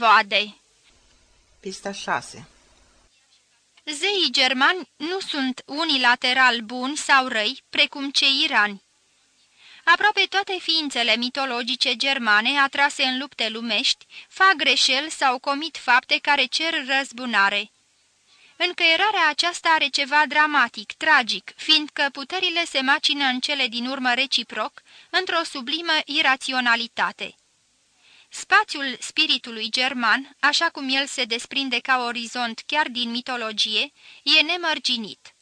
voade. Pista 6 Zeii germani nu sunt unilateral buni sau răi, precum cei irani. Aproape toate ființele mitologice germane atrase în lupte lumești fac greșel sau comit fapte care cer răzbunare. Încăierarea aceasta are ceva dramatic, tragic, fiindcă puterile se macină în cele din urmă reciproc, într-o sublimă iraționalitate. Spațiul spiritului german, așa cum el se desprinde ca orizont chiar din mitologie, e nemărginit.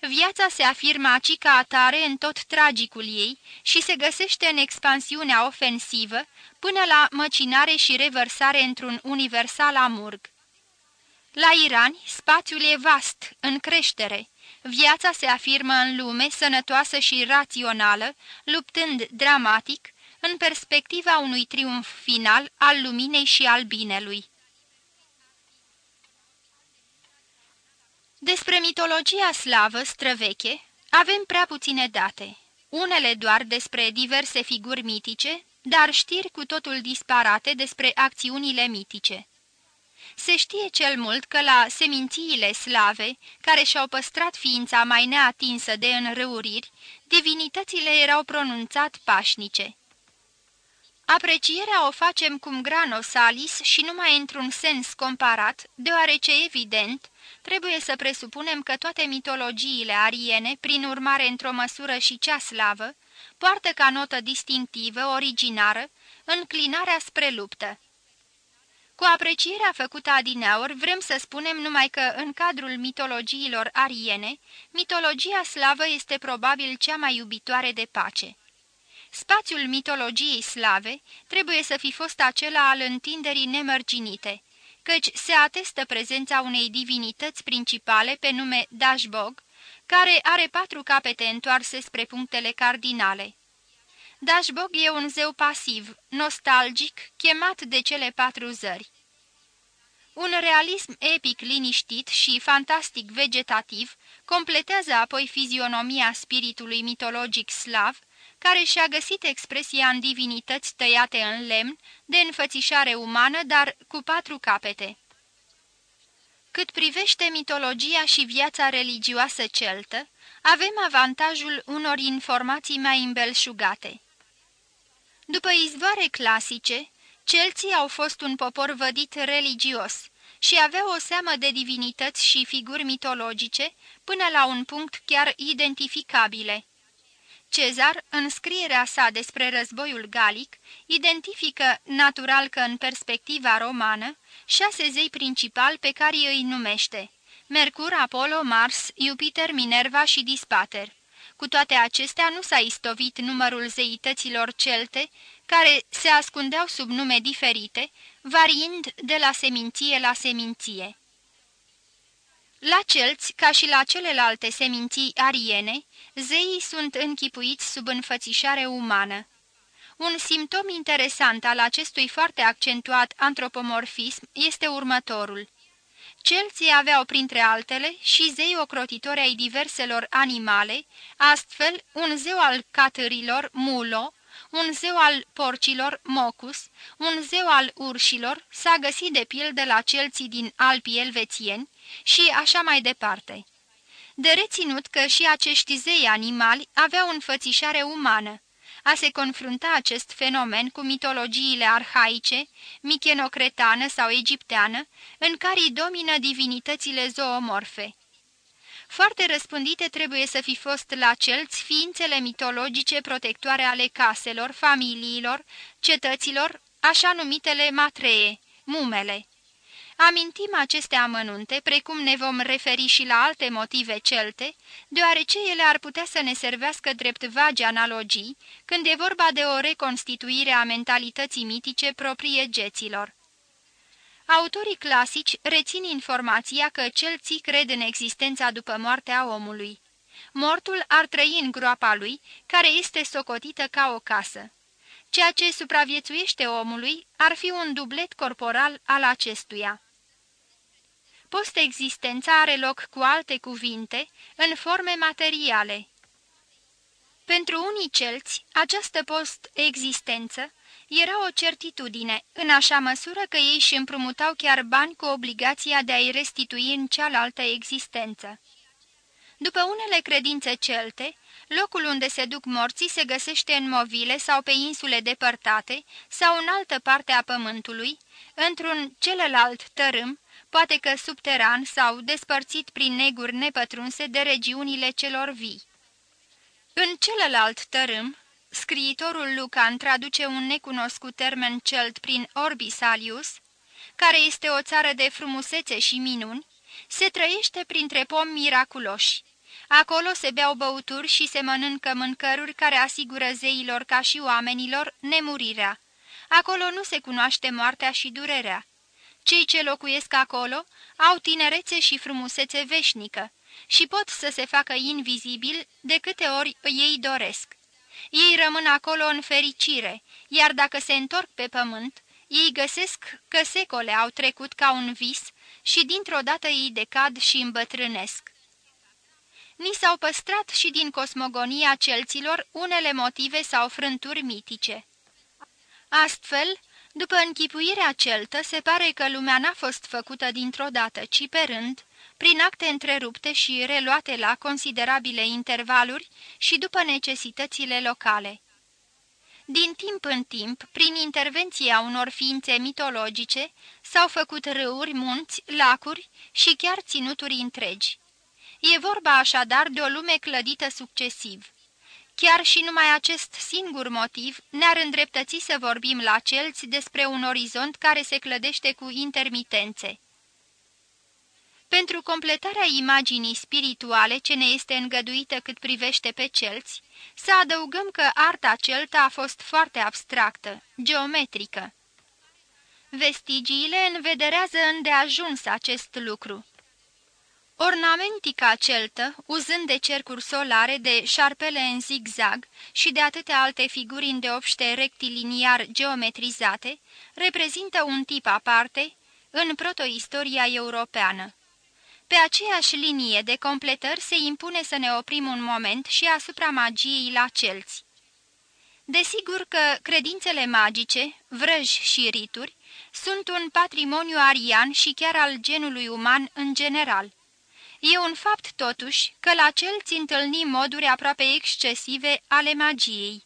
Viața se afirmă aci ca atare în tot tragicul ei și se găsește în expansiunea ofensivă până la măcinare și revărsare într-un universal amurg. La irani, spațiul e vast, în creștere. Viața se afirmă în lume, sănătoasă și rațională, luptând dramatic, în perspectiva unui triumf final al luminei și al binelui. Despre mitologia slavă străveche avem prea puține date, unele doar despre diverse figuri mitice, dar știri cu totul disparate despre acțiunile mitice. Se știe cel mult că la semințiile slave, care și-au păstrat ființa mai neatinsă de înrăuriri, divinitățile erau pronunțat pașnice. Aprecierea o facem cum grano salis și numai într-un sens comparat, deoarece, evident, trebuie să presupunem că toate mitologiile ariene, prin urmare într-o măsură și cea slavă, poartă ca notă distinctivă, originară, înclinarea spre luptă. Cu aprecierea făcută adineauri, vrem să spunem numai că, în cadrul mitologiilor ariene, mitologia slavă este probabil cea mai iubitoare de pace. Spațiul mitologiei slave trebuie să fi fost acela al întinderii nemărginite, căci se atestă prezența unei divinități principale pe nume Dashbog, care are patru capete întoarse spre punctele cardinale. Dashbog e un zeu pasiv, nostalgic, chemat de cele patru zări. Un realism epic liniștit și fantastic vegetativ completează apoi fizionomia spiritului mitologic slav, care și-a găsit expresia în divinități tăiate în lemn, de înfățișare umană, dar cu patru capete. Cât privește mitologia și viața religioasă celtă, avem avantajul unor informații mai îmbelșugate. După izvoare clasice, celții au fost un popor vădit religios și aveau o seamă de divinități și figuri mitologice până la un punct chiar identificabile. Cezar, în scrierea sa despre războiul galic, identifică, natural că în perspectiva romană, șase zei principali pe care îi numește Mercur, Apollo, Mars, Jupiter, Minerva și Dispater. Cu toate acestea nu s-a istovit numărul zeităților celte, care se ascundeau sub nume diferite, variind de la seminție la seminție. La celți, ca și la celelalte seminții ariene, zeii sunt închipuiți sub înfățișare umană. Un simptom interesant al acestui foarte accentuat antropomorfism este următorul. Celții aveau, printre altele, și zei ocrotitori ai diverselor animale, astfel un zeu al catârilor, Mulo, un zeu al porcilor, Mocus, un zeu al urșilor, s-a găsit de pildă la celții din Alpii elvețieni și așa mai departe. De reținut că și acești zei animali aveau înfățișare umană. A se confrunta acest fenomen cu mitologiile arhaice, michenocretană sau egipteană, în care domină divinitățile zoomorfe. Foarte răspândite trebuie să fi fost la celți ființele mitologice protectoare ale caselor, familiilor, cetăților, așa numitele matree, mumele. Amintim aceste amănunte, precum ne vom referi și la alte motive celte, deoarece ele ar putea să ne servească drept vagi analogii, când e vorba de o reconstituire a mentalității mitice proprie geților. Autorii clasici rețin informația că celții cred în existența după moartea omului. Mortul ar trăi în groapa lui, care este socotită ca o casă. Ceea ce supraviețuiește omului ar fi un dublet corporal al acestuia. Post-existența are loc cu alte cuvinte, în forme materiale. Pentru unii celți, această post-existență Era o certitudine, în așa măsură că ei își împrumutau chiar bani cu obligația de a-i restitui în cealaltă existență. După unele credințe celte, locul unde se duc morții se găsește în movile sau pe insule depărtate sau în altă parte a pământului, într-un celălalt tărâm, poate că subteran sau despărțit prin neguri nepătrunse de regiunile celor vii. În celălalt tărâm, scriitorul Lucan traduce un necunoscut termen celt prin Orbisalius, care este o țară de frumusețe și minuni, se trăiește printre pomi miraculoși. Acolo se beau băuturi și se mănâncă mâncăruri care asigură zeilor ca și oamenilor nemurirea. Acolo nu se cunoaște moartea și durerea. Cei ce locuiesc acolo au tinerețe și frumusețe veșnică și pot să se facă invizibil de câte ori ei doresc. Ei rămân acolo în fericire, iar dacă se întorc pe pământ, ei găsesc că secole au trecut ca un vis și dintr-o dată ei decad și îmbătrânesc. Ni s-au păstrat și din cosmogonia celților unele motive sau frânturi mitice. Astfel, după închipuirea celtă, se pare că lumea n-a fost făcută dintr-o dată, ci pe rând, prin acte întrerupte și reluate la considerabile intervaluri și după necesitățile locale. Din timp în timp, prin intervenția unor ființe mitologice, s-au făcut râuri, munți, lacuri și chiar ținuturi întregi. E vorba așadar de o lume clădită succesiv. Chiar și numai acest singur motiv ne-ar îndreptăți să vorbim la celți despre un orizont care se clădește cu intermitențe. Pentru completarea imaginii spirituale ce ne este îngăduită cât privește pe celți, să adăugăm că arta celtă a fost foarte abstractă, geometrică. Vestigiile învederează îndeajuns acest lucru. Ornamentica celtă, uzând de cercuri solare, de șarpele în zigzag și de atâtea alte figuri îndeopște rectiliniar geometrizate, reprezintă un tip aparte în protoistoria europeană. Pe aceeași linie de completări se impune să ne oprim un moment și asupra magiei la celți. Desigur că credințele magice, vrăji și rituri sunt un patrimoniu arian și chiar al genului uman în general. E un fapt totuși că la celți întâlnim moduri aproape excesive ale magiei.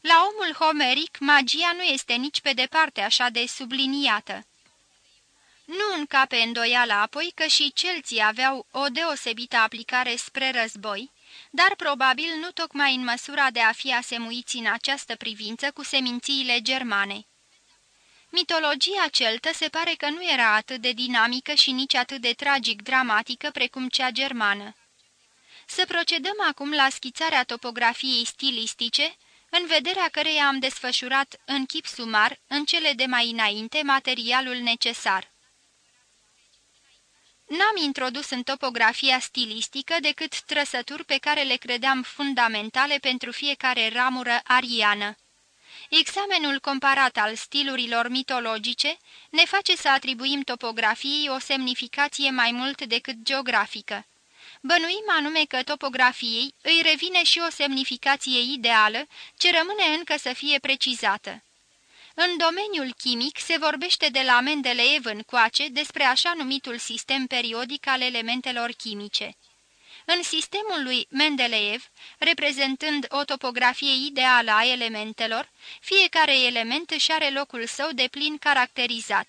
La omul homeric, magia nu este nici pe departe așa de subliniată. Nu încape îndoială apoi că și celții aveau o deosebită aplicare spre război, dar probabil nu tocmai în măsura de a fi asemuiți în această privință cu semințiile germane. Mitologia celtă se pare că nu era atât de dinamică și nici atât de tragic-dramatică precum cea germană. Să procedăm acum la schițarea topografiei stilistice, în vederea căreia am desfășurat în chip sumar, în cele de mai înainte, materialul necesar. N-am introdus în topografia stilistică decât trăsături pe care le credeam fundamentale pentru fiecare ramură ariană. Examenul comparat al stilurilor mitologice ne face să atribuim topografiei o semnificație mai mult decât geografică. Bănuim anume că topografiei îi revine și o semnificație ideală ce rămâne încă să fie precizată. În domeniul chimic se vorbește de la Mendeleev încoace despre așa numitul sistem periodic al elementelor chimice. În sistemul lui Mendeleev, reprezentând o topografie ideală a elementelor, fiecare element își are locul său de plin caracterizat.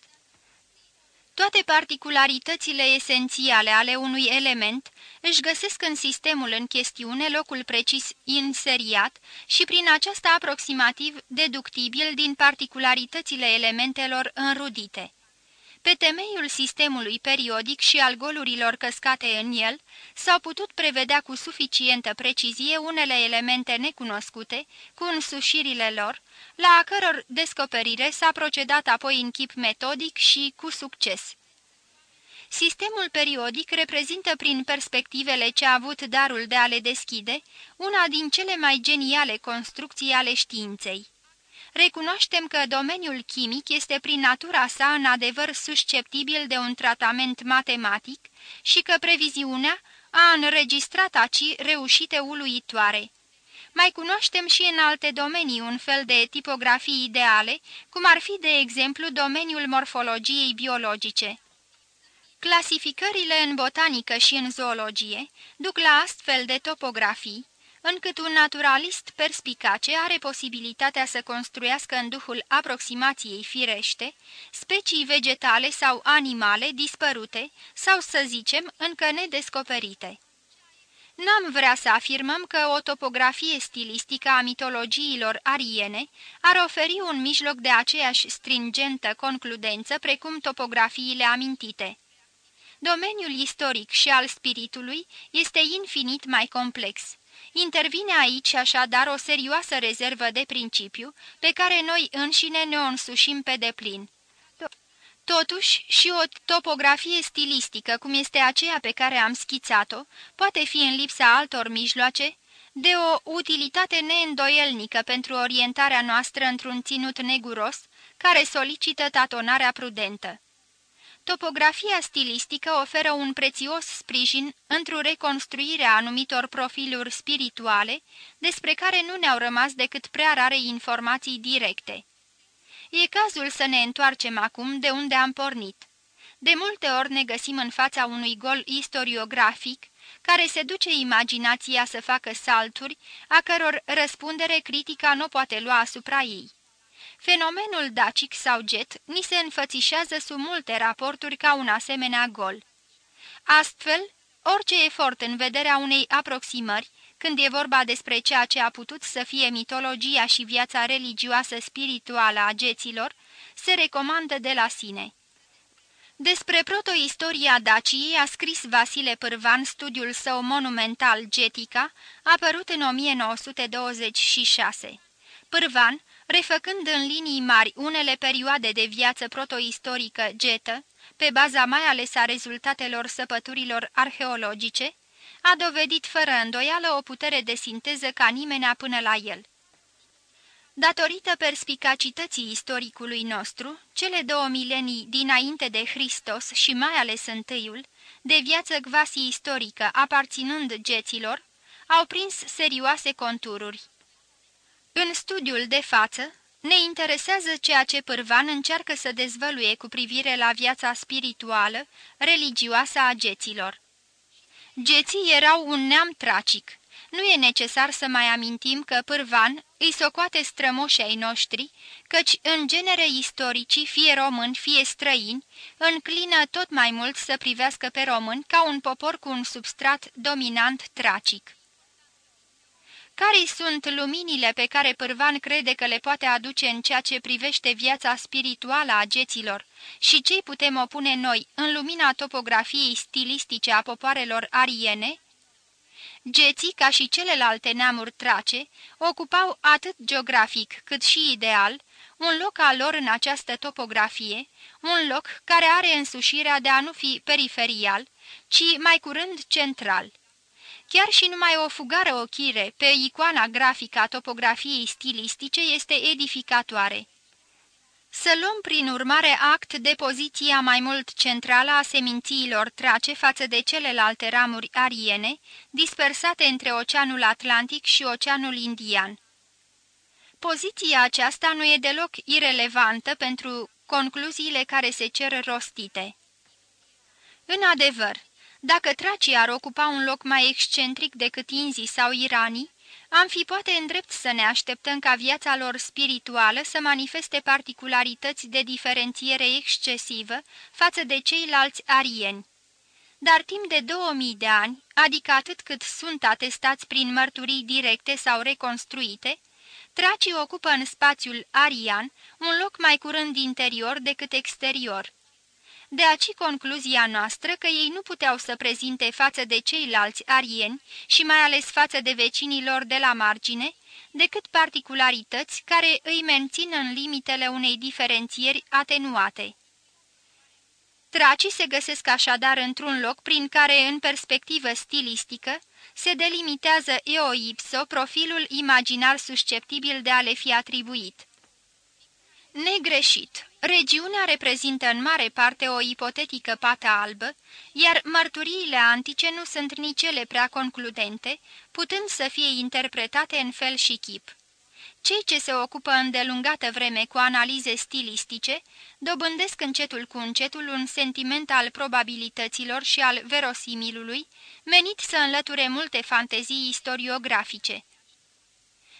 Toate particularitățile esențiale ale unui element își găsesc în sistemul în chestiune locul precis inseriat și prin aceasta aproximativ deductibil din particularitățile elementelor înrudite. Pe temeiul sistemului periodic și al golurilor căscate în el, s-au putut prevedea cu suficientă precizie unele elemente necunoscute, cu însușirile lor, la a căror descoperire s-a procedat apoi în chip metodic și cu succes. Sistemul periodic reprezintă prin perspectivele ce a avut darul de a le deschide, una din cele mai geniale construcții ale științei. Recunoaștem că domeniul chimic este prin natura sa în adevăr susceptibil de un tratament matematic și că previziunea a înregistrat aci reușite uluitoare. Mai cunoaștem și în alte domenii un fel de tipografii ideale, cum ar fi, de exemplu, domeniul morfologiei biologice. Clasificările în botanică și în zoologie duc la astfel de topografii, încât un naturalist perspicace are posibilitatea să construiască în duhul aproximației firește specii vegetale sau animale dispărute sau, să zicem, încă nedescoperite. N-am vrea să afirmăm că o topografie stilistică a mitologiilor ariene ar oferi un mijloc de aceeași stringentă concludență precum topografiile amintite. Domeniul istoric și al spiritului este infinit mai complex. Intervine aici așadar o serioasă rezervă de principiu pe care noi înșine ne o însușim pe deplin. Totuși, și o topografie stilistică, cum este aceea pe care am schițat-o, poate fi în lipsa altor mijloace, de o utilitate neîndoielnică pentru orientarea noastră într-un ținut neguros, care solicită tatonarea prudentă. Topografia stilistică oferă un prețios sprijin într-o reconstruire a anumitor profiluri spirituale, despre care nu ne-au rămas decât prea rare informații directe. E cazul să ne întoarcem acum de unde am pornit. De multe ori ne găsim în fața unui gol istoriografic, care se duce imaginația să facă salturi, a căror răspundere critica nu poate lua asupra ei. Fenomenul dacic sau jet ni se înfățișează sub multe raporturi ca un asemenea gol. Astfel, orice efort în vederea unei aproximări, când e vorba despre ceea ce a putut să fie mitologia și viața religioasă spirituală a geților, se recomandă de la sine. Despre protoistoria Daciei a scris Vasile Pârvan studiul său monumental Getica, apărut în 1926. Pârvan, refăcând în linii mari unele perioade de viață protoistorică getă, pe baza mai ales a rezultatelor săpăturilor arheologice, a dovedit fără îndoială o putere de sinteză ca nimenea până la el. Datorită perspicacității istoricului nostru, cele două milenii dinainte de Hristos și mai ales întâiul, de viață quasi istorică aparținând geților, au prins serioase contururi. În studiul de față, ne interesează ceea ce Pârvan încearcă să dezvăluie cu privire la viața spirituală, religioasă a geților. Geții erau un neam tracic. Nu e necesar să mai amintim că Pârvan îi socoate strămoșii ai noștri, căci în genere istoricii, fie români, fie străini, înclină tot mai mult să privească pe români ca un popor cu un substrat dominant tracic. Care sunt luminile pe care Pârvan crede că le poate aduce în ceea ce privește viața spirituală a geților și ce putem opune noi în lumina topografiei stilistice a popoarelor ariene? Geții, ca și celelalte neamuri trace, ocupau atât geografic cât și ideal un loc al lor în această topografie, un loc care are însușirea de a nu fi periferial, ci mai curând central. Chiar și numai o fugară ochire pe icoana grafică a topografiei stilistice este edificatoare. Să luăm prin urmare act de poziția mai mult centrală a semințiilor trace față de celelalte ramuri ariene, dispersate între Oceanul Atlantic și Oceanul Indian. Poziția aceasta nu e deloc irelevantă pentru concluziile care se cer rostite. În adevăr, dacă tracii ar ocupa un loc mai excentric decât inzii sau iranii, am fi poate îndrept să ne așteptăm ca viața lor spirituală să manifeste particularități de diferențiere excesivă față de ceilalți arieni. Dar timp de 2000 de ani, adică atât cât sunt atestați prin mărturii directe sau reconstruite, tracii ocupă în spațiul arian un loc mai curând interior decât exterior. De aici concluzia noastră că ei nu puteau să prezinte față de ceilalți arieni și mai ales față de vecinilor de la margine, decât particularități care îi mențin în limitele unei diferențieri atenuate. Tracii se găsesc așadar într-un loc prin care, în perspectivă stilistică, se delimitează eoipso profilul imaginar susceptibil de a le fi atribuit. Negreșit Regiunea reprezintă în mare parte o ipotetică pată albă, iar mărturiile antice nu sunt nici ele prea concludente, putând să fie interpretate în fel și chip. Cei ce se ocupă îndelungată vreme cu analize stilistice dobândesc încetul cu încetul un sentiment al probabilităților și al verosimilului, menit să înlăture multe fantezii istoriografice.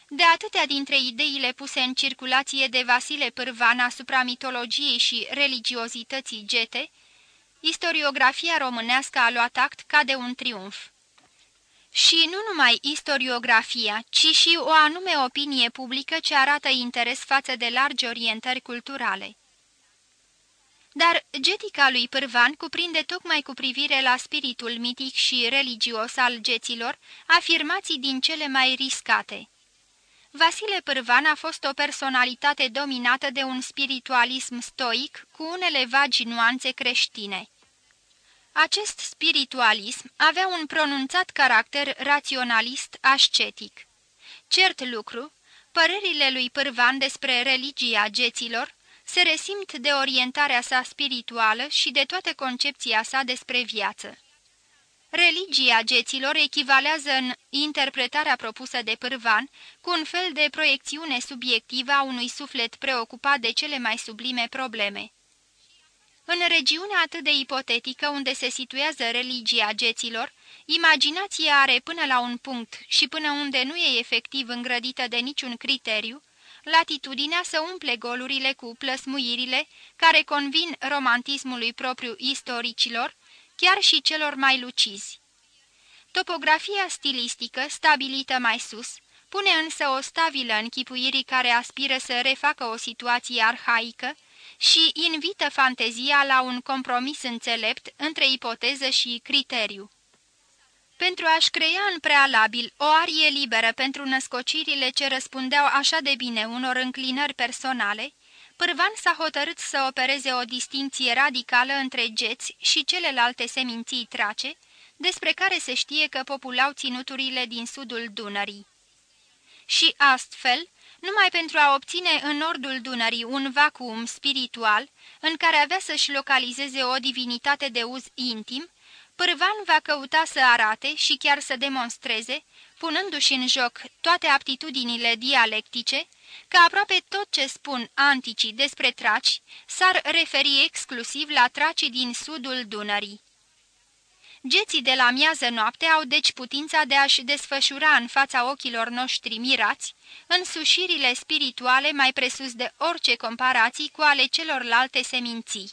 De atâtea dintre ideile puse în circulație de Vasile Pârvan asupra mitologiei și religiozității gete, istoriografia românească a luat act ca de un triumf. Și nu numai istoriografia, ci și o anume opinie publică ce arată interes față de largi orientări culturale. Dar getica lui Pârvan cuprinde tocmai cu privire la spiritul mitic și religios al geților afirmații din cele mai riscate. Vasile Pârvan a fost o personalitate dominată de un spiritualism stoic cu unele vagi nuanțe creștine. Acest spiritualism avea un pronunțat caracter raționalist ascetic. Cert lucru, părerile lui Pârvan despre religia geților se resimt de orientarea sa spirituală și de toată concepția sa despre viață. Religia geților echivalează în interpretarea propusă de Pârvan cu un fel de proiecțiune subiectivă a unui suflet preocupat de cele mai sublime probleme. În regiunea atât de ipotetică unde se situează religia geților, imaginația are până la un punct și până unde nu e efectiv îngrădită de niciun criteriu, latitudinea să umple golurile cu plăsmuirile care convin romantismului propriu istoricilor, chiar și celor mai lucizi. Topografia stilistică, stabilită mai sus, pune însă o stabilă închipuirii care aspiră să refacă o situație arhaică și invită fantezia la un compromis înțelept între ipoteză și criteriu. Pentru a-și crea în prealabil o arie liberă pentru născocirile ce răspundeau așa de bine unor înclinări personale, Pârvan s-a hotărât să opereze o distinție radicală între geți și celelalte seminții trace, despre care se știe că populau ținuturile din sudul Dunării. Și astfel, numai pentru a obține în nordul Dunării un vacuum spiritual, în care avea să-și localizeze o divinitate de uz intim, Pârvan va căuta să arate și chiar să demonstreze, punându-și în joc toate aptitudinile dialectice, că aproape tot ce spun anticii despre traci s-ar referi exclusiv la tracii din sudul Dunării. Geții de la miază noapte au deci putința de a-și desfășura în fața ochilor noștri mirați însușirile spirituale mai presus de orice comparații cu ale celorlalte seminții.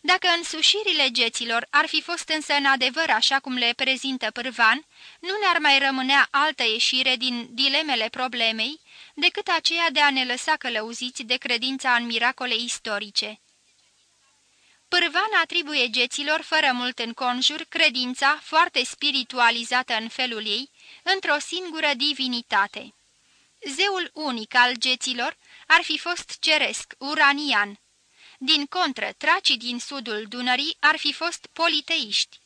Dacă însușirile geților ar fi fost însă în adevăr așa cum le prezintă Pârvan, nu ne-ar mai rămânea altă ieșire din dilemele problemei decât aceea de a ne lăsa călăuziți de credința în miracole istorice. Pârvan atribuie geților fără mult înconjur credința, foarte spiritualizată în felul ei, într-o singură divinitate. Zeul unic al geților ar fi fost ceresc, uranian. Din contră, tracii din sudul Dunării ar fi fost politeiști.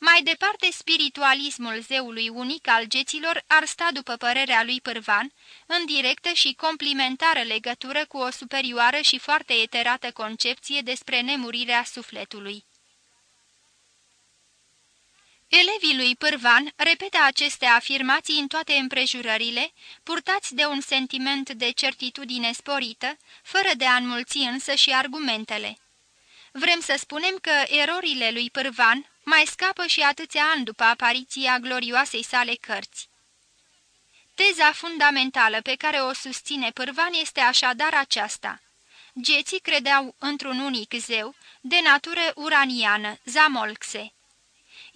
Mai departe, spiritualismul zeului unic al geților ar sta, după părerea lui Pârvan, în directă și complimentară legătură cu o superioară și foarte eterată concepție despre nemurirea sufletului. Elevii lui Pârvan repetă aceste afirmații în toate împrejurările, purtați de un sentiment de certitudine sporită, fără de a înmulți însă și argumentele. Vrem să spunem că erorile lui Pârvan mai scapă și atâția ani după apariția glorioasei sale cărți. Teza fundamentală pe care o susține Pârvan este așadar aceasta. Geții credeau într-un unic zeu, de natură uraniană, Zamolxe.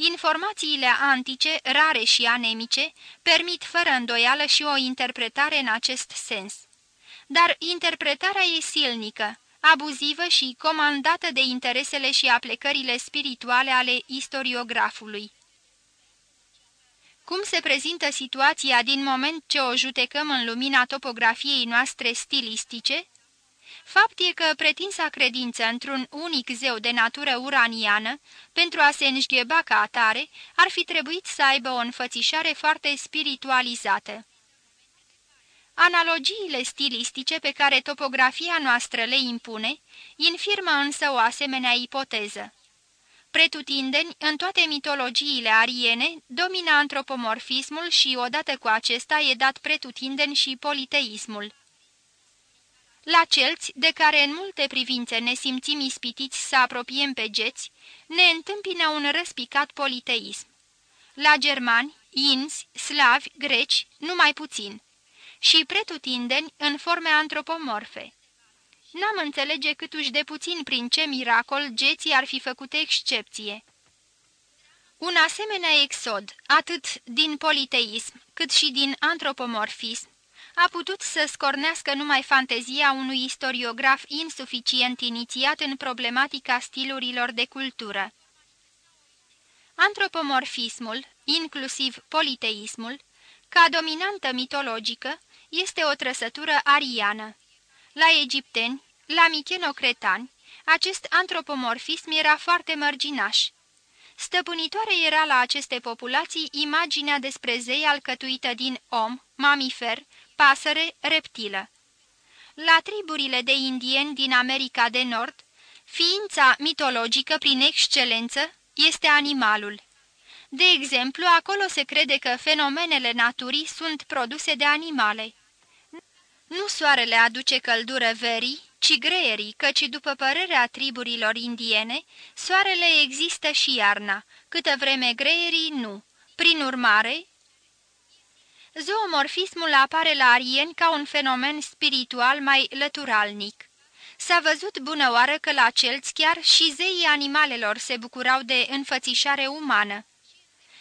Informațiile antice, rare și anemice, permit fără îndoială și o interpretare în acest sens. Dar interpretarea e silnică, abuzivă și comandată de interesele și aplecările spirituale ale istoriografului. Cum se prezintă situația din moment ce o judecăm în lumina topografiei noastre stilistice? Fapt e că pretinsa credință într-un unic zeu de natură uraniană, pentru a se înșgheba ca atare, ar fi trebuit să aibă o înfățișare foarte spiritualizată. Analogiile stilistice pe care topografia noastră le impune, infirmă însă o asemenea ipoteză. Pretutindeni, în toate mitologiile ariene, domină antropomorfismul și, odată cu acesta, e dat pretutindeni și politeismul. La celți, de care în multe privințe ne simțim ispitiți să apropiem pe geți, ne întâmpină un răspicat politeism. La germani, inzi, slavi, greci, numai puțin. Și pretutindeni în forme antropomorfe. N-am înțelege câtuși de puțin prin ce miracol geții ar fi făcut excepție. Un asemenea exod, atât din politeism cât și din antropomorfism, a putut să scornească numai fantezia unui istoriograf insuficient inițiat în problematica stilurilor de cultură. Antropomorfismul, inclusiv politeismul, ca dominantă mitologică, este o trăsătură ariană. La egipteni, la michenocretani, acest antropomorfism era foarte mărginaș. Stăpânitoare era la aceste populații imaginea despre zei alcătuită din om, mamifer, pasăre, reptilă. La triburile de indieni din America de Nord, ființa mitologică prin excelență este animalul. De exemplu, acolo se crede că fenomenele naturii sunt produse de animale. Nu soarele aduce căldură verii, ci greierii, căci după părerea triburilor indiene, soarele există și iarna, câtă vreme greierii nu. Prin urmare, zoomorfismul apare la arieni ca un fenomen spiritual mai lăturalnic. S-a văzut bună oară că la celți chiar și zeii animalelor se bucurau de înfățișare umană.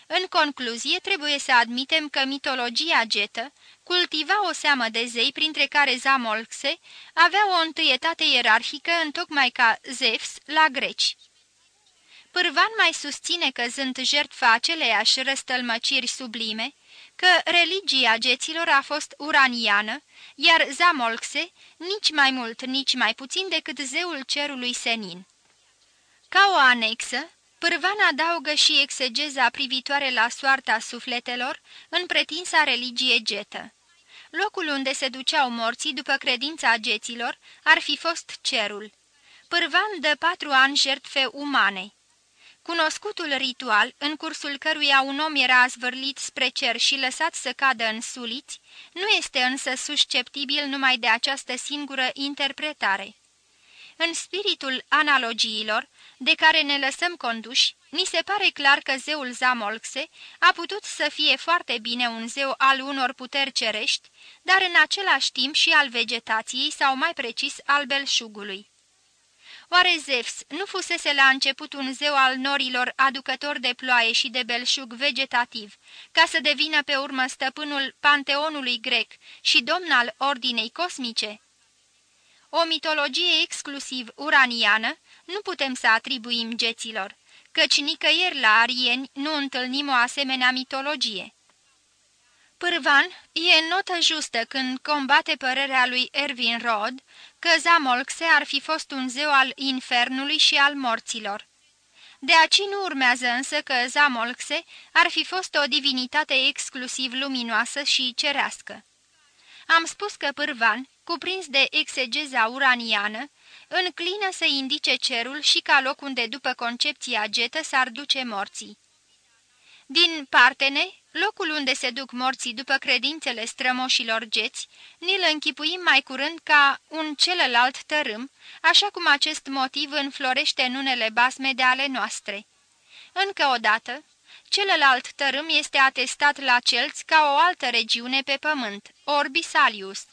În concluzie, trebuie să admitem că mitologia getă cultiva o seamă de zei, printre care Zamolxe avea o întâietate ierarhică întocmai ca Zeus la greci. Pârvan mai susține că sunt jertfa aceleiași răstălmăciri sublime, că religia geților a fost uraniană, iar Zamolxe nici mai mult, nici mai puțin decât zeul cerului senin. Ca o anexă, Pârvan adaugă și exegeza privitoare la soarta sufletelor în pretinsa religie getă. Locul unde se duceau morții după credința geților ar fi fost cerul. Pârvan dă patru ani jertfe umane. Cunoscutul ritual, în cursul căruia un om era zvârlit spre cer și lăsat să cadă în suliți, nu este însă susceptibil numai de această singură interpretare. În spiritul analogiilor, de care ne lăsăm conduși, ni se pare clar că zeul Zamolxe a putut să fie foarte bine un zeu al unor puteri cerești, dar în același timp și al vegetației sau mai precis al belșugului. Oare Zeus nu fusese la început un zeu al norilor aducător de ploaie și de belșug vegetativ, ca să devină pe urmă stăpânul panteonului grec și domn al ordinei cosmice? O mitologie exclusiv uraniană nu putem să atribuim geților, căci nicăieri la arieni nu întâlnim o asemenea mitologie. Pârvan e notă justă când combate părerea lui Erwin Rod că Zamolxe ar fi fost un zeu al infernului și al morților. De aici nu urmează însă că Zamolxe ar fi fost o divinitate exclusiv luminoasă și cerească. Am spus că Pârvan, cuprins de exegeza uraniană, înclină să indice cerul și ca loc unde, după concepția getă, s-ar duce morții. Din partene, locul unde se duc morții după credințele strămoșilor geți, ni-l închipuim mai curând ca un celălalt tărâm, așa cum acest motiv înflorește în unele basme de ale noastre. Încă o dată, celălalt tărâm este atestat la celți ca o altă regiune pe pământ, Orbisalius.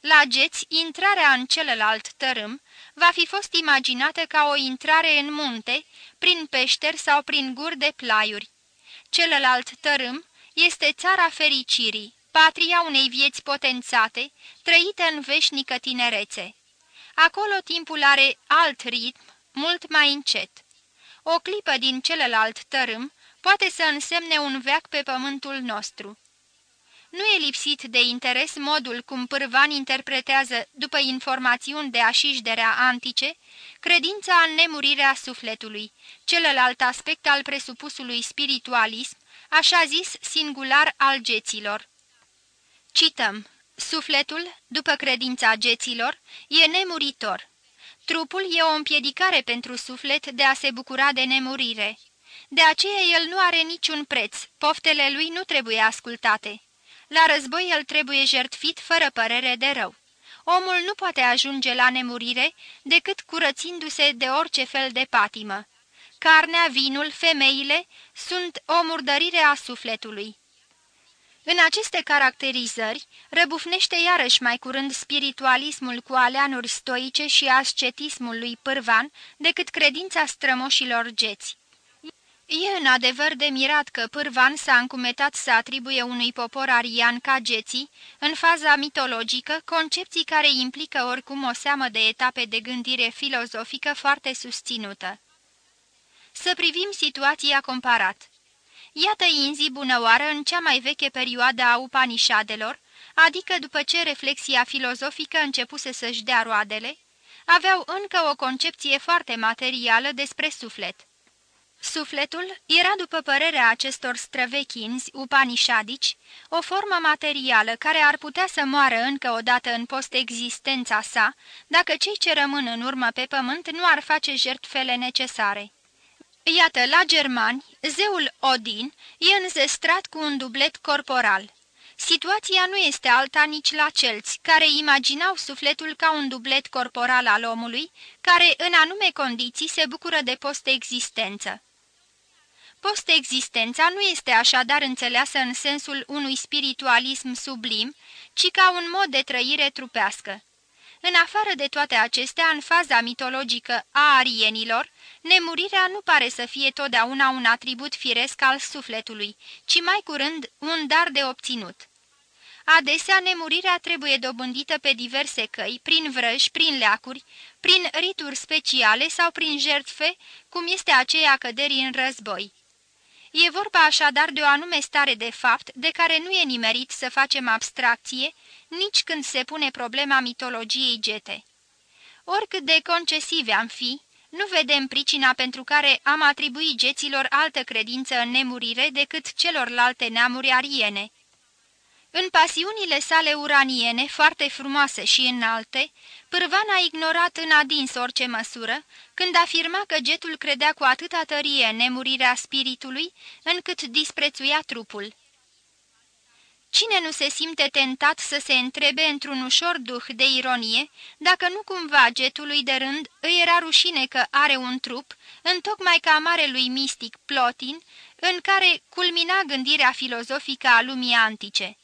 La geți, intrarea în celălalt tărâm va fi fost imaginată ca o intrare în munte, prin peșteri sau prin guri de plaiuri. Celălalt tărâm este țara fericirii, patria unei vieți potențate, trăită în veșnică tinerețe. Acolo timpul are alt ritm, mult mai încet. O clipă din celălalt tărâm poate să însemne un veac pe pământul nostru. Nu e lipsit de interes modul cum Pârvan interpretează, după informațiuni de așișderea antice, credința în nemurirea sufletului, celălalt aspect al presupusului spiritualism, așa zis singular al geților. Cităm. Sufletul, după credința geților, e nemuritor. Trupul e o împiedicare pentru suflet de a se bucura de nemurire. De aceea el nu are niciun preț, poftele lui nu trebuie ascultate. La război el trebuie jertfit fără părere de rău. Omul nu poate ajunge la nemurire decât curățindu-se de orice fel de patimă. Carnea, vinul, femeile sunt o murdărire a sufletului. În aceste caracterizări răbufnește iarăși mai curând spiritualismul cu aleanuri stoice și ascetismul lui Pârvan decât credința strămoșilor geți. E în adevăr de mirat că Pârvan s-a încumetat să atribuie unui popor arian ca geții, în faza mitologică, concepții care implică oricum o seamă de etape de gândire filozofică foarte susținută. Să privim situația comparat. Iată Inzi bunăoară în cea mai veche perioadă a Upanishadelor, adică după ce reflexia filozofică începuse să-și dea roadele, aveau încă o concepție foarte materială despre suflet. Sufletul era, după părerea acestor străvechinzi upanishadici, o formă materială care ar putea să moară încă o dată în post-existența sa, dacă cei ce rămân în urmă pe pământ nu ar face jertfele necesare. Iată, la germani, zeul Odin e înzestrat cu un dublet corporal. Situația nu este alta nici la celți, care imaginau sufletul ca un dublet corporal al omului, care în anume condiții se bucură de post-existență. Post-existența nu este așadar înțeleasă în sensul unui spiritualism sublim, ci ca un mod de trăire trupească. În afară de toate acestea, în faza mitologică a arienilor, nemurirea nu pare să fie totdeauna un atribut firesc al sufletului, ci mai curând un dar de obținut. Adesea, nemurirea trebuie dobândită pe diverse căi, prin vrăji, prin leacuri, prin rituri speciale sau prin jertfe, cum este aceea căderii în război. E vorba așadar de o anume stare de fapt, de care nu e nimerit să facem abstracție, nici când se pune problema mitologiei gete. Oricât de concesive am fi, nu vedem pricina pentru care am atribuit geților altă credință în nemurire decât celorlalte neamuri ariene. În pasiunile sale uraniene, foarte frumoase și înalte, Pârvan a ignorat în adins orice măsură, când afirma că getul credea cu atâta tărie în nemurirea spiritului, încât disprețuia trupul. Cine nu se simte tentat să se întrebe într-un ușor duh de ironie dacă nu cumva getului de rând îi era rușine că are un trup, întocmai ca marelui mistic Plotin, în care culmina gândirea filozofică a lumii antice.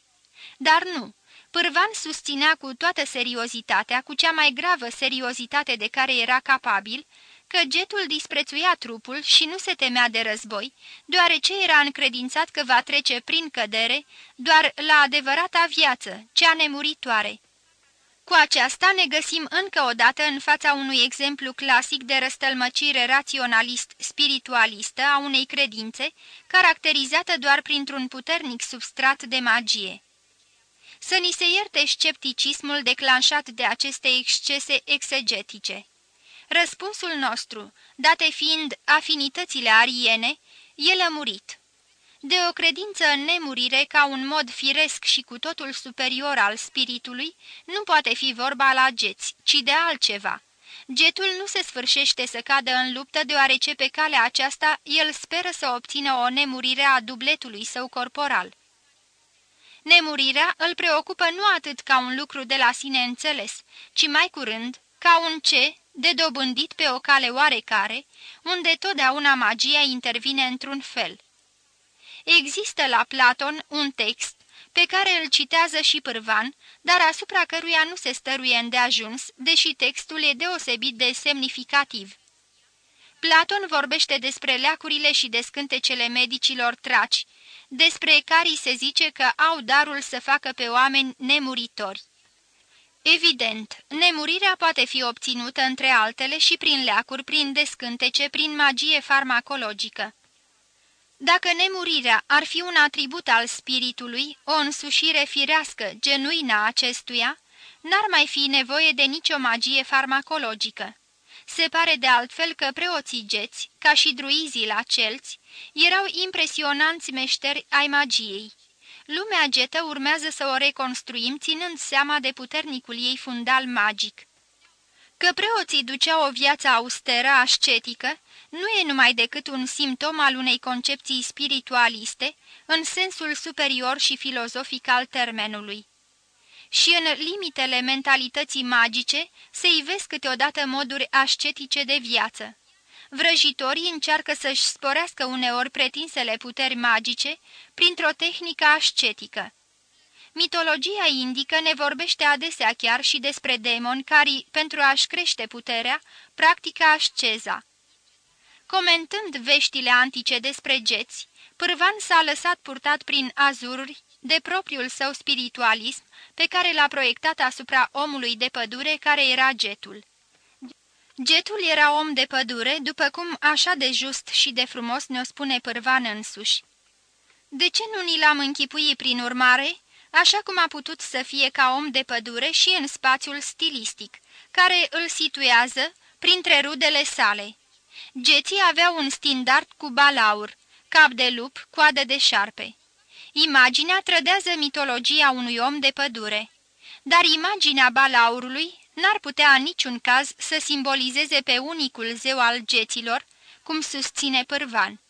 Dar nu, Pârvan susținea cu toată seriozitatea, cu cea mai gravă seriozitate de care era capabil, că getul disprețuia trupul și nu se temea de război, deoarece era încredințat că va trece prin cădere doar la adevărata viață, cea nemuritoare. Cu aceasta ne găsim încă o dată în fața unui exemplu clasic de răstălmăcire raționalist-spiritualistă a unei credințe, caracterizată doar printr-un puternic substrat de magie. Să ni se ierte scepticismul declanșat de aceste excese exegetice. Răspunsul nostru, date fiind afinitățile ariene, e lămurit. De o credință în nemurire ca un mod firesc și cu totul superior al spiritului, nu poate fi vorba la geți, ci de altceva. Getul nu se sfârșește să cadă în luptă deoarece pe calea aceasta el speră să obțină o nemurire a dubletului său corporal. Nemurirea îl preocupă nu atât ca un lucru de la sine înțeles, ci mai curând ca un ce de dobândit pe o cale oarecare, unde totdeauna magia intervine într-un fel. Există la Platon un text pe care îl citează și Pârvan, dar asupra căruia nu se stăruie îndeajuns, deși textul e deosebit de semnificativ. Platon vorbește despre leacurile și descântecele medicilor traci, despre care se zice că au darul să facă pe oameni nemuritori. Evident, nemurirea poate fi obținută între altele și prin leacuri, prin descântece, prin magie farmacologică. Dacă nemurirea ar fi un atribut al spiritului, o însușire firească, genuină a acestuia, n-ar mai fi nevoie de nicio magie farmacologică. Se pare de altfel că preoții geți, ca și druizii la celți, erau impresionanți meșteri ai magiei. Lumea getă urmează să o reconstruim ținând seama de puternicul ei fundal magic. Că preoții duceau o viață austeră, ascetică, nu e numai decât un simptom al unei concepții spiritualiste, în sensul superior și filozofic al termenului. Și în limitele mentalității magice se ivesc câteodată moduri ascetice de viață. Vrăjitorii încearcă să-și sporească uneori pretinsele puteri magice printr-o tehnică ascetică. Mitologia indică ne vorbește adesea chiar și despre demoni care, pentru a-și crește puterea, practică asceza. Comentând veștile antice despre geți, Pârvan s-a lăsat purtat prin azururi de propriul său spiritualism pe care l-a proiectat asupra omului de pădure care era getul. Getul era om de pădure, după cum așa de just și de frumos ne-o spune Pârvan însuși. De ce nu ni l-am închipuit prin urmare, așa cum a putut să fie ca om de pădure și în spațiul stilistic, care îl situează printre rudele sale? Geții aveau un standard cu balaur, cap de lup, coadă de șarpe. Imaginea trădează mitologia unui om de pădure, dar imaginea balaurului n-ar putea în niciun caz să simbolizeze pe unicul zeu al geților, cum susține Pârvan.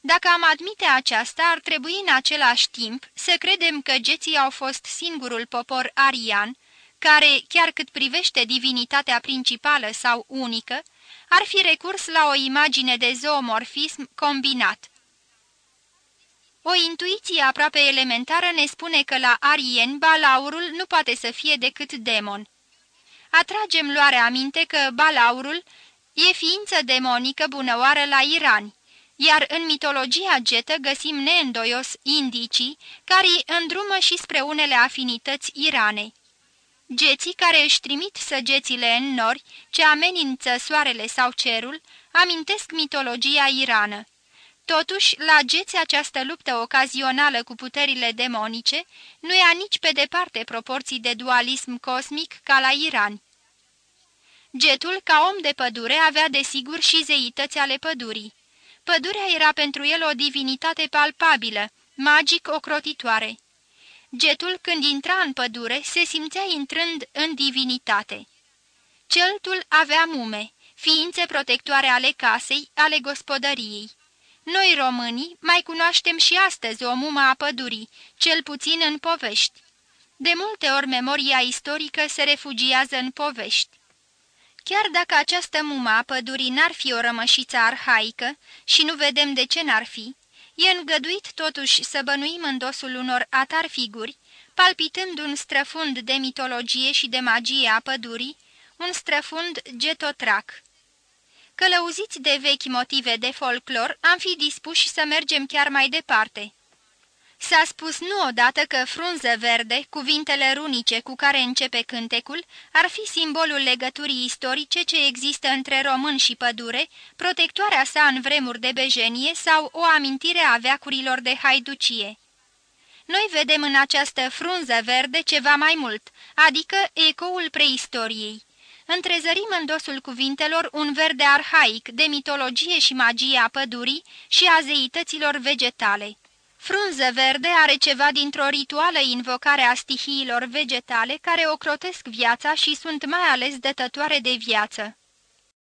Dacă am admite aceasta, ar trebui în același timp să credem că geții au fost singurul popor arian, care, chiar cât privește divinitatea principală sau unică, ar fi recurs la o imagine de zoomorfism combinat. O intuiție aproape elementară ne spune că la arieni balaurul nu poate să fie decât demon. Atragem luarea aminte că balaurul e ființă demonică bunăoară la irani, iar în mitologia getă găsim neîndoios indicii care îndrumă și spre unele afinități irane. Geții care își trimit săgețile în nori, ce amenință soarele sau cerul, amintesc mitologia irană. Totuși, la geți această luptă ocazională cu puterile demonice nu ia nici pe departe proporții de dualism cosmic ca la Iran. Getul, ca om de pădure, avea desigur și zeități ale pădurii. Pădurea era pentru el o divinitate palpabilă, magic ocrotitoare. Getul, când intra în pădure, se simțea intrând în divinitate. Celtul avea mume, ființe protectoare ale casei, ale gospodăriei. Noi, românii, mai cunoaștem și astăzi o mumă a pădurii, cel puțin în povești. De multe ori memoria istorică se refugiază în povești. Chiar dacă această mumă a pădurii n-ar fi o rămășiță arhaică și nu vedem de ce n-ar fi, e îngăduit totuși să bănuim în dosul unor atar figuri, palpitând un străfund de mitologie și de magie a pădurii, un străfund getotrac. Călăuziți de vechi motive de folclor, am fi dispuși să mergem chiar mai departe. S-a spus nu odată că frunză verde, cuvintele runice cu care începe cântecul, ar fi simbolul legăturii istorice ce există între român și pădure, protectoarea sa în vremuri de bejenie sau o amintire a veacurilor de haiducie. Noi vedem în această frunză verde ceva mai mult, adică ecoul preistoriei. Întrezărim în dosul cuvintelor un verde arhaic de mitologie și magie a pădurii și a zeităților vegetale. Frunză verde are ceva dintr-o rituală invocare a stihiilor vegetale care ocrotesc viața și sunt mai ales dătătoare de viață.